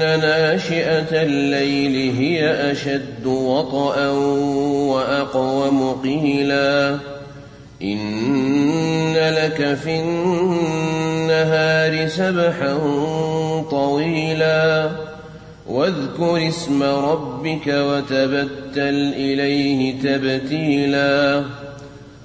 ناشئة الليل هي أشد وطئا وأقوم قيلا إن لك في النهار سبحا طويلا واذكر اسم ربك وتبتل إليه تبتيلا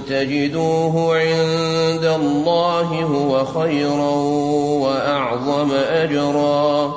تجدوه عند الله هو خيرا وأعظم أجرا.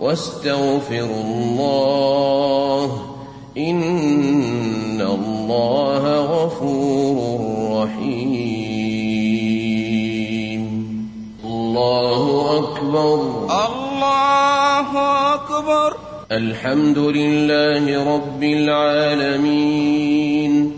واستغفروا الله إن الله غفور رحيم. الله أكبر. الله أكبر. الحمد لله رب العالمين.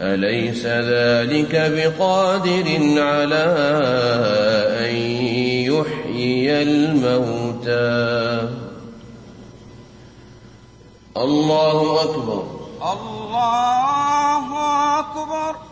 أليس ذلك بقادر على أن يحيي الموتى؟ الله أكبر. الله أكبر.